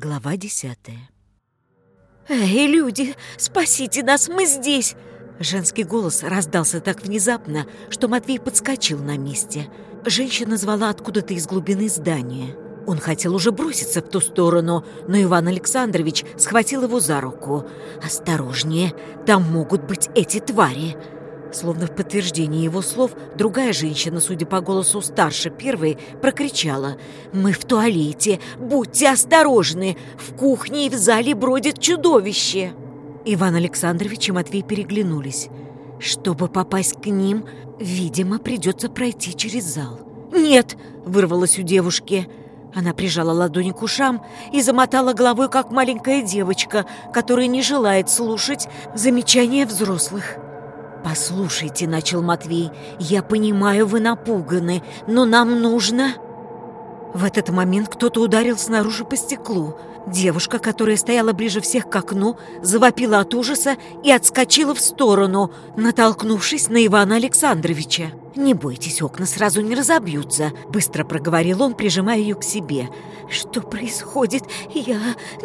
Глава десятая. «Эй, люди, спасите нас, мы здесь!» Женский голос раздался так внезапно, что Матвей подскочил на месте. Женщина звала откуда-то из глубины здания. Он хотел уже броситься в ту сторону, но Иван Александрович схватил его за руку. «Осторожнее, там могут быть эти твари!» Словно в подтверждении его слов, другая женщина, судя по голосу старше первой, прокричала «Мы в туалете! Будьте осторожны! В кухне и в зале бродит чудовище!» Иван Александрович и Матвей переглянулись. Чтобы попасть к ним, видимо, придется пройти через зал. «Нет!» — вырвалось у девушки. Она прижала ладони к ушам и замотала головой, как маленькая девочка, которая не желает слушать замечания взрослых. «Послушайте», — начал Матвей, — «я понимаю, вы напуганы, но нам нужно...» В этот момент кто-то ударил снаружи по стеклу. Девушка, которая стояла ближе всех к окну, завопила от ужаса и отскочила в сторону, натолкнувшись на Ивана Александровича. «Не бойтесь, окна сразу не разобьются», — быстро проговорил он, прижимая ее к себе. «Что происходит? Я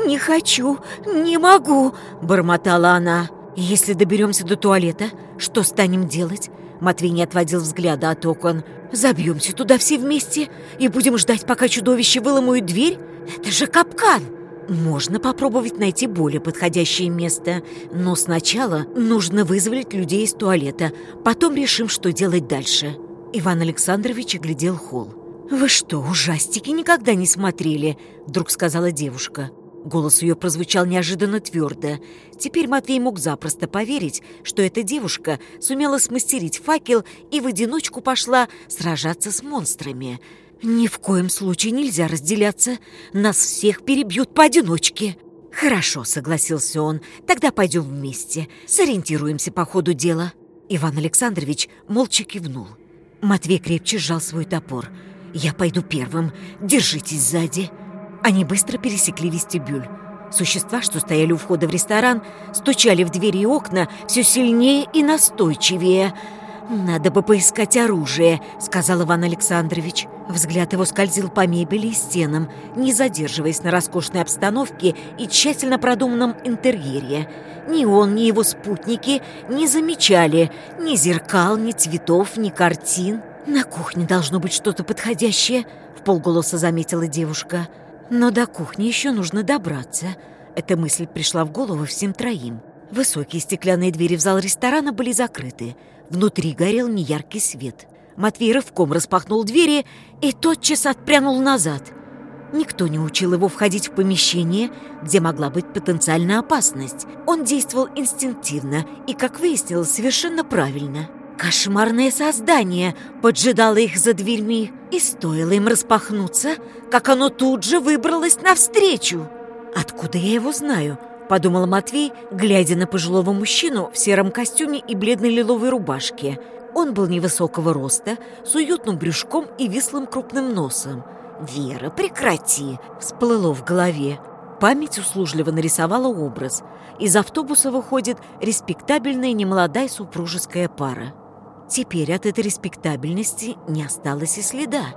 не хочу, не могу», — бормотала она. «Если доберемся до туалета, что станем делать?» Матвей не отводил взгляда от окон. «Забьемся туда все вместе и будем ждать, пока чудовище выломают дверь? Это же капкан!» Можно попробовать найти более подходящее место, но сначала нужно вызволить людей из туалета, потом решим, что делать дальше». Иван Александрович оглядел холл. «Вы что, ужастики никогда не смотрели?» – вдруг сказала девушка. Голос ее прозвучал неожиданно твердо. Теперь Матвей мог запросто поверить, что эта девушка сумела смастерить факел и в одиночку пошла сражаться с монстрами. «Ни в коем случае нельзя разделяться. Нас всех перебьют поодиночке». «Хорошо», — согласился он, — «тогда пойдем вместе. Сориентируемся по ходу дела». Иван Александрович молча кивнул. Матвей крепче сжал свой топор. «Я пойду первым. Держитесь сзади». Они быстро пересекли вестибюль. Существа, что стояли у входа в ресторан, стучали в двери и окна все сильнее и настойчивее. «Надо бы поискать оружие», — сказал Иван Александрович. Взгляд его скользил по мебели и стенам, не задерживаясь на роскошной обстановке и тщательно продуманном интерьере. Ни он, ни его спутники не замечали ни зеркал, ни цветов, ни картин. «На кухне должно быть что-то подходящее», — в полголоса заметила девушка. Но до кухни еще нужно добраться. Эта мысль пришла в голову всем троим. Высокие стеклянные двери в зал ресторана были закрыты. Внутри горел неяркий свет. Матвей рывком распахнул двери и тотчас отпрянул назад. Никто не учил его входить в помещение, где могла быть потенциальная опасность. Он действовал инстинктивно и, как выяснилось, совершенно правильно. Кошмарное создание поджидало их за дверьми, и стоило им распахнуться, как оно тут же выбралось навстречу. «Откуда я его знаю?» – подумал Матвей, глядя на пожилого мужчину в сером костюме и бледной лиловой рубашке. Он был невысокого роста, с уютным брюшком и вислым крупным носом. «Вера, прекрати!» – всплыло в голове. Память услужливо нарисовала образ. Из автобуса выходит респектабельная немолодая супружеская пара. Теперь от этой респектабельности не осталось и следа.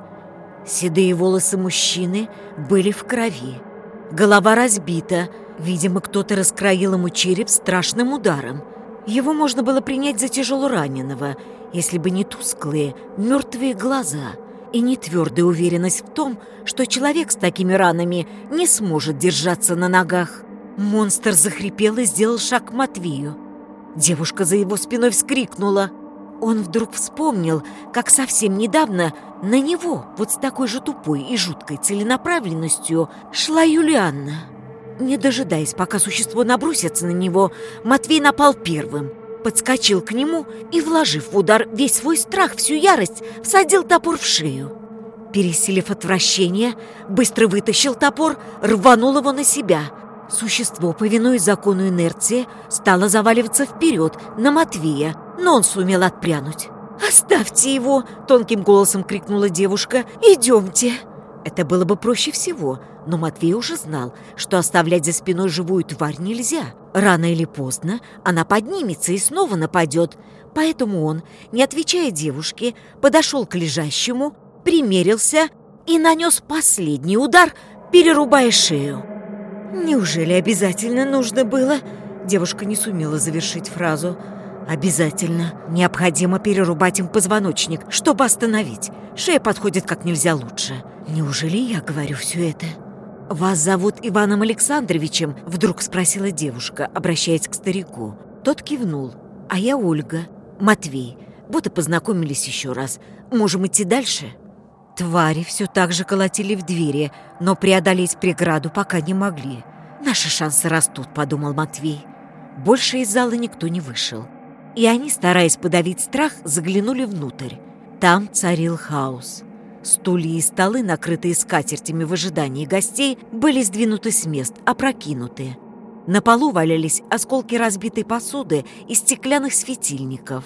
Седые волосы мужчины были в крови. Голова разбита. Видимо, кто-то раскроил ему череп страшным ударом. Его можно было принять за тяжело раненого, если бы не тусклые, мертвые глаза и не твердая уверенность в том, что человек с такими ранами не сможет держаться на ногах. Монстр захрипел и сделал шаг к Матвею. Девушка за его спиной вскрикнула – он вдруг вспомнил, как совсем недавно на него, вот с такой же тупой и жуткой целенаправленностью, шла Юлианна. Не дожидаясь, пока существо набросится на него, Матвей напал первым, подскочил к нему и, вложив в удар весь свой страх, всю ярость, всадил топор в шею. Пересилив отвращение, быстро вытащил топор, рванул его на себя. Существо, повинуясь закону инерции, стало заваливаться вперед, на Матвея, но он сумел отпрянуть. «Оставьте его!» – тонким голосом крикнула девушка. «Идемте!» Это было бы проще всего, но Матвей уже знал, что оставлять за спиной живую тварь нельзя. Рано или поздно она поднимется и снова нападет. Поэтому он, не отвечая девушке, подошел к лежащему, примерился и нанес последний удар, перерубая шею. «Неужели обязательно нужно было?» Девушка не сумела завершить фразу – Обязательно необходимо перерубать им позвоночник, чтобы остановить. Шея подходит как нельзя лучше. Неужели я говорю все это? «Вас зовут Иваном Александровичем?» — вдруг спросила девушка, обращаясь к старику. Тот кивнул. «А я Ольга. Матвей. Вот и познакомились еще раз. Можем идти дальше?» Твари все так же колотили в двери, но преодолеть преграду пока не могли. «Наши шансы растут», — подумал Матвей. Больше из зала никто не вышел и они, стараясь подавить страх, заглянули внутрь. Там царил хаос. Стулья и столы, накрытые скатертями в ожидании гостей, были сдвинуты с мест, опрокинуты. На полу валялись осколки разбитой посуды и стеклянных светильников.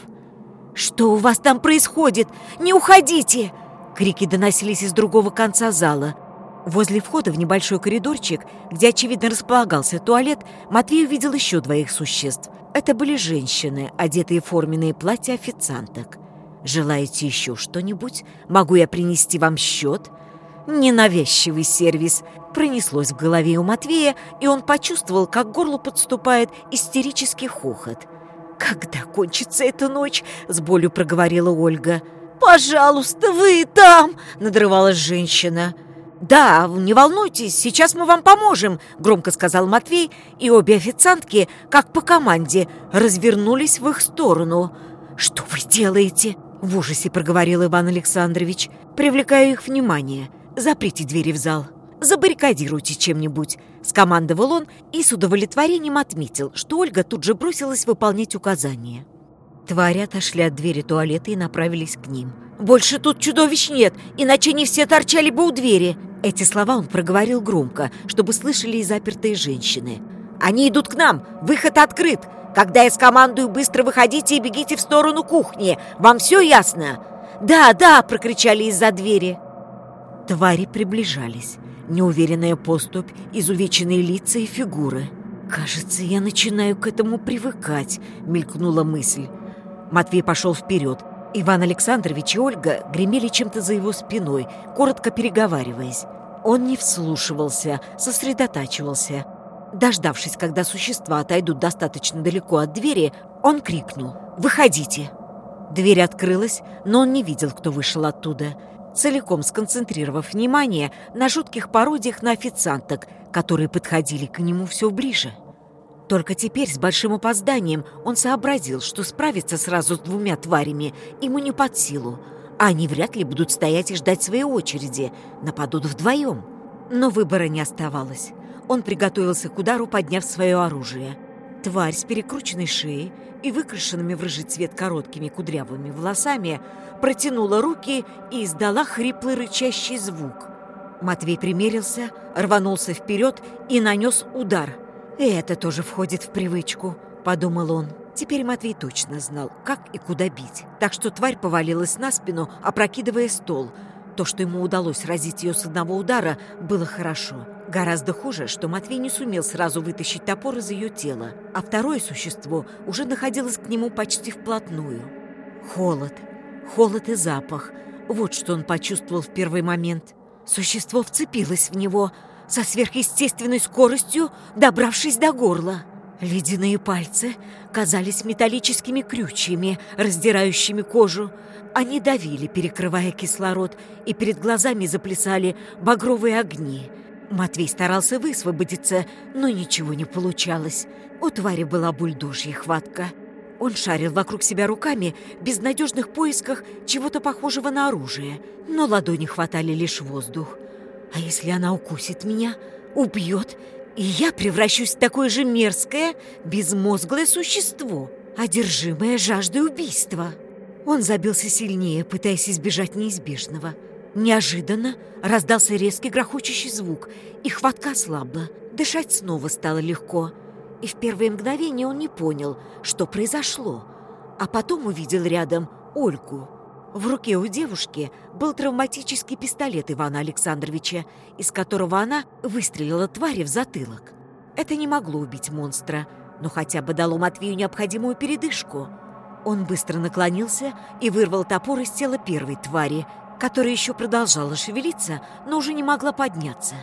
«Что у вас там происходит? Не уходите!» Крики доносились из другого конца зала – Возле входа в небольшой коридорчик, где, очевидно, располагался туалет, Матвей увидел еще двоих существ. Это были женщины, одетые в форменные платья официанток. «Желаете еще что-нибудь? Могу я принести вам счет?» «Ненавязчивый сервис!» Пронеслось в голове у Матвея, и он почувствовал, как горло подступает истерический хохот. «Когда кончится эта ночь?» — с болью проговорила Ольга. «Пожалуйста, вы там!» — надрывалась женщина. «Пожалуйста!» «Да, не волнуйтесь, сейчас мы вам поможем», — громко сказал Матвей, и обе официантки, как по команде, развернулись в их сторону. «Что вы делаете?» — в ужасе проговорил Иван Александрович, привлекая их внимание. «Заприте двери в зал, забаррикадируйте чем-нибудь», — скомандовал он и с удовлетворением отметил, что Ольга тут же бросилась выполнять указания. Твари отошли от двери туалета и направились к ним. «Больше тут чудовищ нет, иначе они все торчали бы у двери!» Эти слова он проговорил громко, чтобы слышали и запертые женщины. «Они идут к нам! Выход открыт! Когда я скомандую, быстро выходите и бегите в сторону кухни! Вам все ясно?» «Да, да!» – прокричали из-за двери. Твари приближались. Неуверенная поступь, изувеченные лица и фигуры. «Кажется, я начинаю к этому привыкать», – мелькнула мысль. Матвей пошел вперед. Иван Александрович и Ольга гремели чем-то за его спиной, коротко переговариваясь. Он не вслушивался, сосредотачивался. Дождавшись, когда существа отойдут достаточно далеко от двери, он крикнул «Выходите!». Дверь открылась, но он не видел, кто вышел оттуда, целиком сконцентрировав внимание на жутких пародиях на официанток, которые подходили к нему все ближе. Только теперь с большим опозданием он сообразил, что справиться сразу с двумя тварями ему не под силу, а они вряд ли будут стоять и ждать своей очереди, нападут вдвоем. Но выбора не оставалось. Он приготовился к удару, подняв свое оружие. Тварь с перекрученной шеей и выкрашенными в рыжий цвет короткими кудрявыми волосами протянула руки и издала хриплый рычащий звук. Матвей примерился, рванулся вперед и нанес удар – «И это тоже входит в привычку», — подумал он. Теперь Матвей точно знал, как и куда бить. Так что тварь повалилась на спину, опрокидывая стол. То, что ему удалось разить ее с одного удара, было хорошо. Гораздо хуже, что Матвей не сумел сразу вытащить топор из ее тела, а второе существо уже находилось к нему почти вплотную. Холод. Холод и запах. Вот что он почувствовал в первый момент. Существо вцепилось в него — со сверхъестественной скоростью добравшись до горла. Ледяные пальцы казались металлическими крючьями, раздирающими кожу. Они давили, перекрывая кислород, и перед глазами заплясали багровые огни. Матвей старался высвободиться, но ничего не получалось. У твари была бульдожья хватка. Он шарил вокруг себя руками в безнадежных поисках чего-то похожего на оружие, но ладони хватали лишь воздух. А если она укусит меня, убьет, и я превращусь в такое же мерзкое, безмозглое существо, одержимое жаждой убийства? Он забился сильнее, пытаясь избежать неизбежного. Неожиданно раздался резкий грохочущий звук, и хватка слабла, Дышать снова стало легко. И в первое мгновение он не понял, что произошло, а потом увидел рядом Ольгу. В руке у девушки был травматический пистолет Ивана Александровича, из которого она выстрелила твари в затылок. Это не могло убить монстра, но хотя бы дало Матвею необходимую передышку. Он быстро наклонился и вырвал топор из тела первой твари, которая еще продолжала шевелиться, но уже не могла подняться.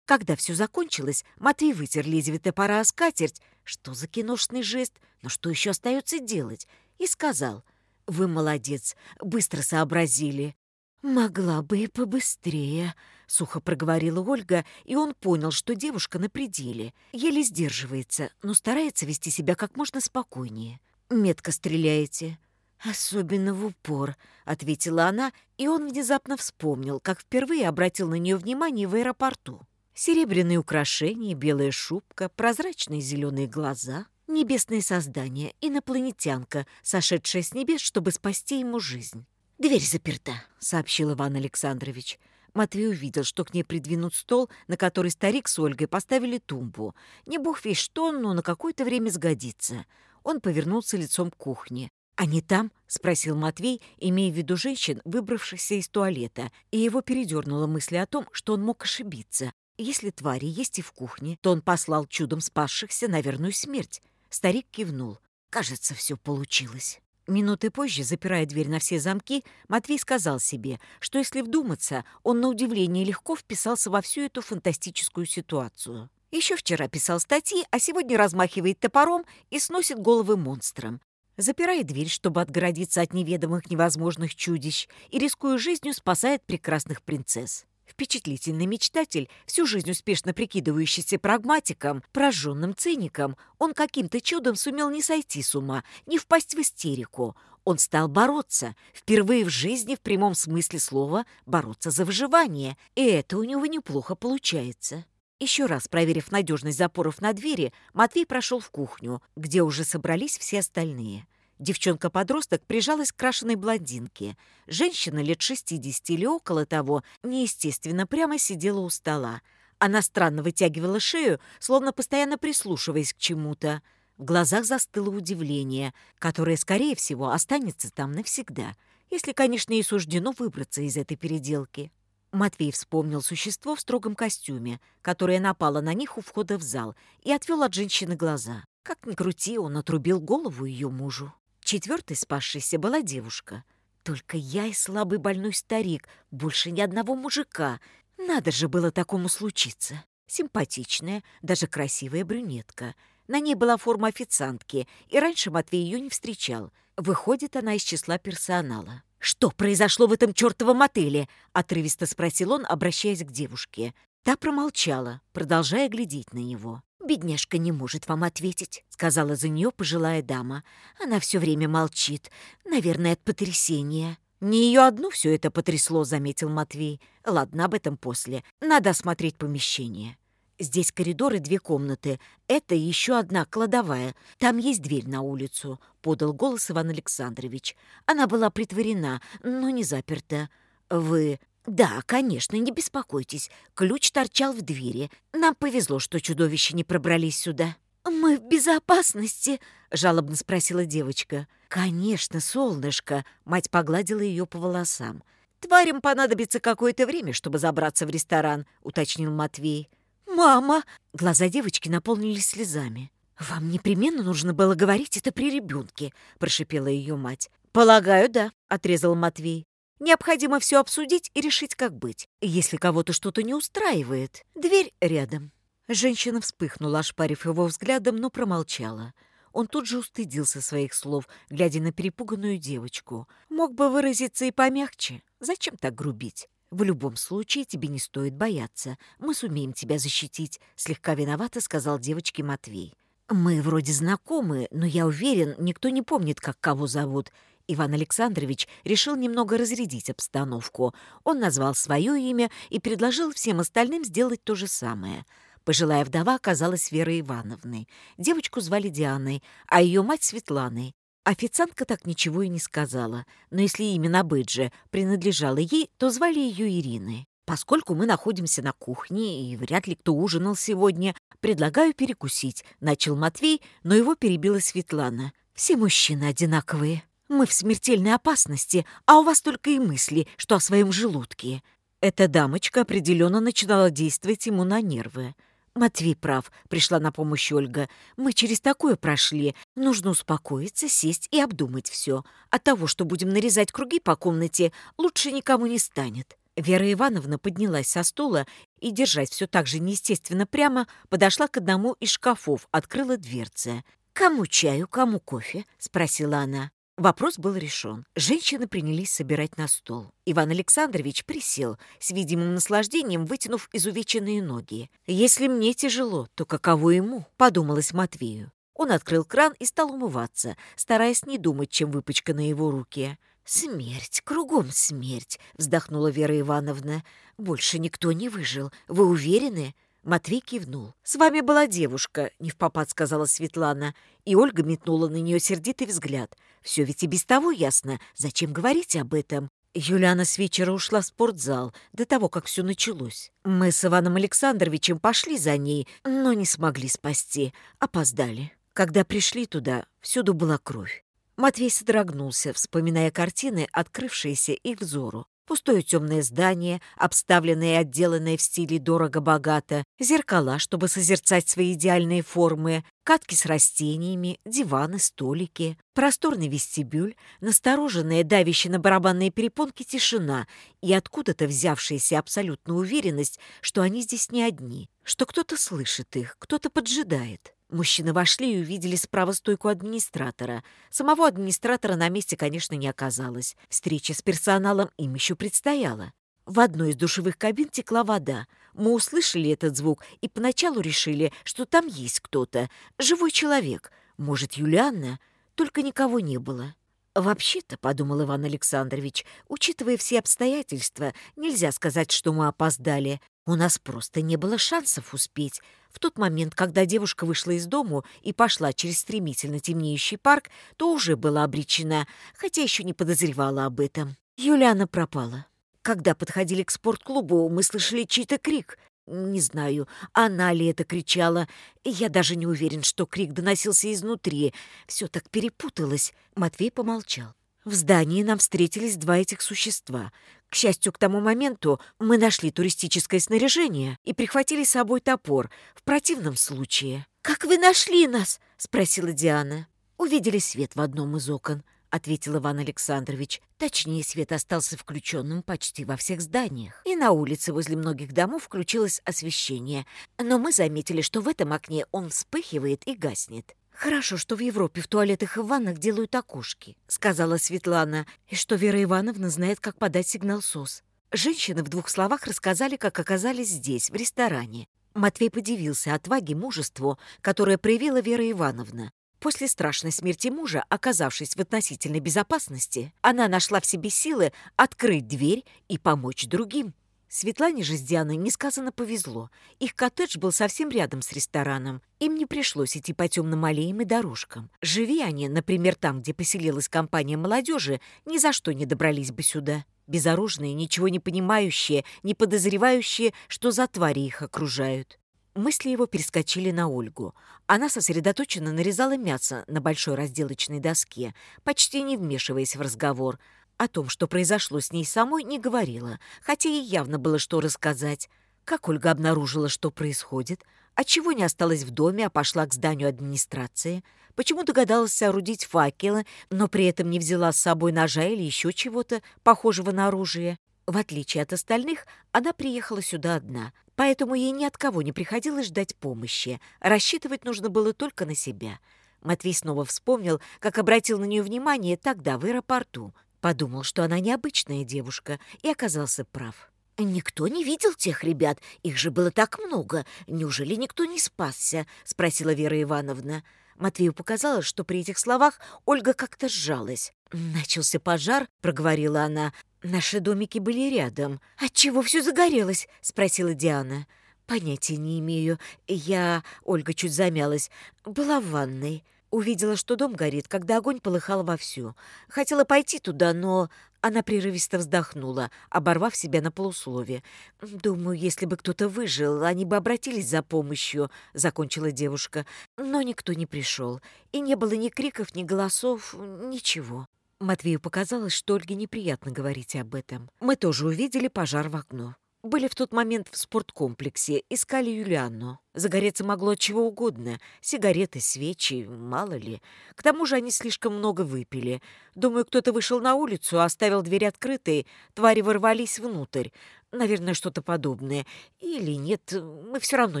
Когда все закончилось, Матвей вытер лезвие топора о скатерть, что за киношный жест, но что еще остается делать, и сказал — вы молодец, быстро сообразили. Могла бы и побыстрее, сухо проговорила Ольга, и он понял, что девушка на пределе, еле сдерживается, но старается вести себя как можно спокойнее. Метко стреляете. «Особенно в упор», — ответила она, и он внезапно вспомнил, как впервые обратил на нее внимание в аэропорту. Серебряные украшения, белая шубка, прозрачные зеленые глаза — Небесное создание, инопланетянка, сошедшая с небес, чтобы спасти ему жизнь. «Дверь заперта», — сообщил Иван Александрович. Матвей увидел, что к ней придвинут стол, на который старик с Ольгой поставили тумбу. Не бог весь что, но на какое-то время сгодится. Он повернулся лицом к кухне. «Они там?» — спросил Матвей, имея в виду женщин, выбравшихся из туалета, и его передернула мысль о том, что он мог ошибиться. Если твари есть и в кухне, то он послал чудом спасшихся на верную смерть. Старик кивнул. Кажется, все получилось. Минуты позже, запирая дверь на все замки, Матвей сказал себе, что если вдуматься, он на удивление легко вписался во всю эту фантастическую ситуацию. Еще вчера писал статьи, а сегодня размахивает топором и сносит головы монстрам. Запирает дверь, чтобы отгородиться от неведомых невозможных чудищ, и, рискуя жизнью, спасает прекрасных принцесс. Впечатлительный мечтатель, всю жизнь успешно прикидывающийся прагматиком, прожженным циником, он каким-то чудом сумел не сойти с ума, не впасть в истерику. Он стал бороться, впервые в жизни в прямом смысле слова бороться за выживание, и это у него неплохо получается. Еще раз проверив надежность запоров на двери, Матвей прошел в кухню, где уже собрались все остальные. Девчонка-подросток прижалась к крашеной блондинке. Женщина лет 60 или около того, неестественно, прямо сидела у стола. Она странно вытягивала шею, словно постоянно прислушиваясь к чему-то. В глазах застыло удивление, которое, скорее всего, останется там навсегда, если, конечно, и суждено выбраться из этой переделки. Матвей вспомнил существо в строгом костюме, которое напало на них у входа в зал, и отвел от женщины глаза. Как ни крути, он отрубил голову ее мужу. Четвертой спасшейся была девушка. Только я и слабый больной старик, больше ни одного мужика. Надо же было такому случиться. Симпатичная, даже красивая брюнетка. На ней была форма официантки, и раньше Матвей ее не встречал. Выходит, она из числа персонала. «Что произошло в этом чертовом отеле?» — отрывисто спросил он, обращаясь к девушке. Та промолчала, продолжая глядеть на него. «Бедняжка не может вам ответить», — сказала за нее пожилая дама. «Она все время молчит, наверное, от потрясения». «Не ее одну все это потрясло», — заметил Матвей. «Ладно, об этом после. Надо осмотреть помещение». «Здесь коридоры, две комнаты. Это еще одна кладовая. Там есть дверь на улицу», — подал голос Иван Александрович. «Она была притворена, но не заперта». «Вы «Да, конечно, не беспокойтесь. Ключ торчал в двери. Нам повезло, что чудовища не пробрались сюда». «Мы в безопасности?» — жалобно спросила девочка. «Конечно, солнышко!» — мать погладила ее по волосам. «Тварям понадобится какое-то время, чтобы забраться в ресторан», — уточнил Матвей. «Мама!» — глаза девочки наполнились слезами. «Вам непременно нужно было говорить это при ребенке», — прошипела ее мать. «Полагаю, да», — отрезал Матвей. Необходимо все обсудить и решить, как быть, если кого-то что-то не устраивает. Дверь рядом». Женщина вспыхнула, ошпарив его взглядом, но промолчала. Он тут же устыдился своих слов, глядя на перепуганную девочку. Мог бы выразиться и помягче. Зачем так грубить? В любом случае тебе не стоит бояться. Мы сумеем тебя защитить, слегка виновато сказал девочке Матвей. Мы вроде знакомы, но я уверен, никто не помнит, как кого зовут. Иван Александрович решил немного разрядить обстановку. Он назвал свое имя и предложил всем остальным сделать то же самое. Пожилая вдова оказалась Верой Ивановной. Девочку звали Дианой, а ее мать Светланой. Официантка так ничего и не сказала, но если имя Набыджи принадлежало ей, то звали ее Ириной. Поскольку мы находимся на кухне, и вряд ли кто ужинал сегодня, предлагаю перекусить», — начал Матвей, но его перебила Светлана. «Все мужчины одинаковые». Мы в смертельной опасности, а у вас только и мысли, что о своем желудке». Эта дамочка определенно начинала действовать ему на нервы. «Матвей прав», — пришла на помощь Ольга. «Мы через такое прошли. Нужно успокоиться, сесть и обдумать все. От того, что будем нарезать круги по комнате, лучше никому не станет». Вера Ивановна поднялась со стула и, держась все так же неестественно прямо, подошла к одному из шкафов, открыла дверцы. «Кому чаю, кому кофе?» — спросила она. Вопрос был решен. Женщины принялись собирать на стол. Иван Александрович присел, с видимым наслаждением вытянув изувеченные ноги. «Если мне тяжело, то каково ему?» — подумалось Матвею. Он открыл кран и стал умываться, стараясь не думать, чем выпачка на его руке. «Смерть, кругом смерть!» — вздохнула Вера Ивановна. «Больше никто не выжил. Вы уверены?» Матвей кивнул. «С вами была девушка», — не в попад сказала Светлана. И Ольга метнула на нее сердитый взгляд. «Все ведь и без того ясно. Зачем говорить об этом?» Юлиана с вечера ушла в спортзал, до того, как все началось. Мы с Иваном Александровичем пошли за ней, но не смогли спасти. Опоздали. Когда пришли туда, всюду была кровь. Матвей содрогнулся, вспоминая картины, открывшиеся их взору. Пустое темное здание, обставленное и отделанное в стиле дорого-богато, зеркала, чтобы созерцать свои идеальные формы, катки с растениями, диваны, столики, просторный вестибюль, настороженная давящая на барабанные перепонки тишина и откуда-то взявшаяся абсолютная уверенность, что они здесь не одни, что кто-то слышит их, кто-то поджидает. Мужчины вошли и увидели справа стойку администратора. Самого администратора на месте, конечно, не оказалось. Встреча с персоналом им еще предстояла. В одной из душевых кабин текла вода. Мы услышали этот звук и поначалу решили, что там есть кто-то. Живой человек. Может, Юлианна? Только никого не было. «Вообще-то», — подумал Иван Александрович, «учитывая все обстоятельства, нельзя сказать, что мы опоздали. У нас просто не было шансов успеть. В тот момент, когда девушка вышла из дому и пошла через стремительно темнеющий парк, то уже была обречена, хотя еще не подозревала об этом. Юлиана пропала. Когда подходили к спортклубу, мы слышали чей-то крик. Не знаю, она ли это кричала. Я даже не уверен, что крик доносился изнутри. Все так перепуталось. Матвей помолчал. В здании нам встретились два этих существа. К счастью, к тому моменту мы нашли туристическое снаряжение и прихватили с собой топор. В противном случае... «Как вы нашли нас?» — спросила Диана. Увидели свет в одном из окон ответил Иван Александрович. Точнее, свет остался включенным почти во всех зданиях. И на улице возле многих домов включилось освещение. Но мы заметили, что в этом окне он вспыхивает и гаснет. «Хорошо, что в Европе в туалетах и в ваннах делают окошки», — сказала Светлана, и что Вера Ивановна знает, как подать сигнал СОС. Женщины в двух словах рассказали, как оказались здесь, в ресторане. Матвей подивился отваге, мужеству, которое проявила Вера Ивановна. После страшной смерти мужа, оказавшись в относительной безопасности, она нашла в себе силы открыть дверь и помочь другим. Светлане же с Дианой несказанно повезло. Их коттедж был совсем рядом с рестораном. Им не пришлось идти по темным аллеям и дорожкам. Живи они, например, там, где поселилась компания молодежи, ни за что не добрались бы сюда. Безоружные, ничего не понимающие, не подозревающие, что за твари их окружают. Мысли его перескочили на Ольгу. Она сосредоточенно нарезала мясо на большой разделочной доске, почти не вмешиваясь в разговор. О том, что произошло с ней самой, не говорила, хотя ей явно было что рассказать. Как Ольга обнаружила, что происходит? Отчего не осталась в доме, а пошла к зданию администрации? Почему догадалась соорудить факелы, но при этом не взяла с собой ножа или еще чего-то, похожего на оружие? В отличие от остальных, она приехала сюда одна. Поэтому ей ни от кого не приходилось ждать помощи. Рассчитывать нужно было только на себя. Матвей снова вспомнил, как обратил на нее внимание тогда в аэропорту. Подумал, что она необычная девушка, и оказался прав. «Никто не видел тех ребят, их же было так много. Неужели никто не спасся?» — спросила Вера Ивановна. Матвею показалось, что при этих словах Ольга как-то сжалась. «Начался пожар», — проговорила она. Наши домики были рядом. «Отчего все загорелось?» — спросила Диана. «Понятия не имею. Я...» — Ольга чуть замялась. «Была в ванной. Увидела, что дом горит, когда огонь полыхал вовсю. Хотела пойти туда, но...» Она прерывисто вздохнула, оборвав себя на полуслове. «Думаю, если бы кто-то выжил, они бы обратились за помощью», — закончила девушка. Но никто не пришел, и не было ни криков, ни голосов, ничего. Матвею показалось, что Ольге неприятно говорить об этом. Мы тоже увидели пожар в окно. Были в тот момент в спорткомплексе, искали Юлианну. Загореться могло чего угодно. Сигареты, свечи, мало ли. К тому же они слишком много выпили. Думаю, кто-то вышел на улицу, оставил дверь открытой, твари ворвались внутрь. Наверное, что-то подобное. Или нет, мы все равно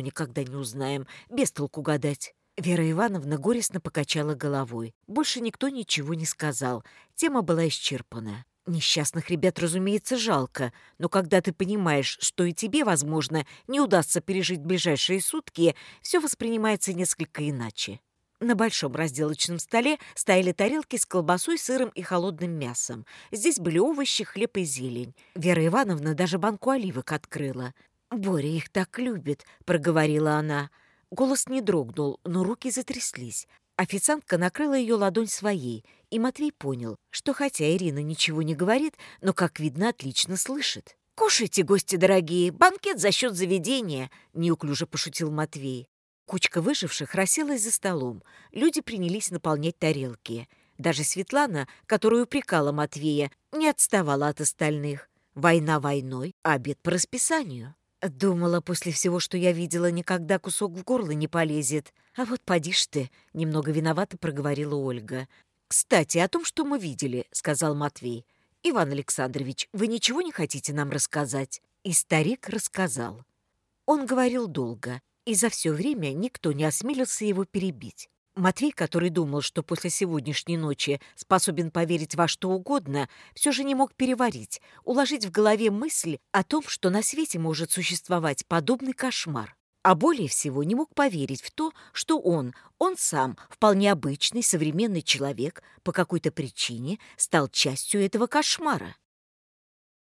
никогда не узнаем. Без толку гадать. Вера Ивановна горестно покачала головой. Больше никто ничего не сказал. Тема была исчерпана. Несчастных ребят, разумеется, жалко, но когда ты понимаешь, что и тебе, возможно, не удастся пережить ближайшие сутки, все воспринимается несколько иначе. На большом разделочном столе стояли тарелки с колбасой, сыром и холодным мясом. Здесь были овощи, хлеб и зелень. Вера Ивановна даже банку оливок открыла. «Боря их так любит», — проговорила она. — Голос не дрогнул, но руки затряслись. Официантка накрыла ее ладонь своей, и Матвей понял, что хотя Ирина ничего не говорит, но, как видно, отлично слышит. «Кушайте, гости дорогие, банкет за счет заведения!» — неуклюже пошутил Матвей. Кучка выживших расселась за столом. Люди принялись наполнять тарелки. Даже Светлана, которую упрекала Матвея, не отставала от остальных. Война войной, а обед по расписанию. Думала, после всего, что я видела, никогда кусок в горло не полезет. А вот поди ж ты, немного виновато проговорила Ольга. Кстати, о том, что мы видели, сказал Матвей. Иван Александрович, вы ничего не хотите нам рассказать? И старик рассказал. Он говорил долго, и за все время никто не осмелился его перебить. Матвей, который думал, что после сегодняшней ночи способен поверить во что угодно, все же не мог переварить, уложить в голове мысль о том, что на свете может существовать подобный кошмар. А более всего не мог поверить в то, что он, он сам, вполне обычный современный человек, по какой-то причине стал частью этого кошмара.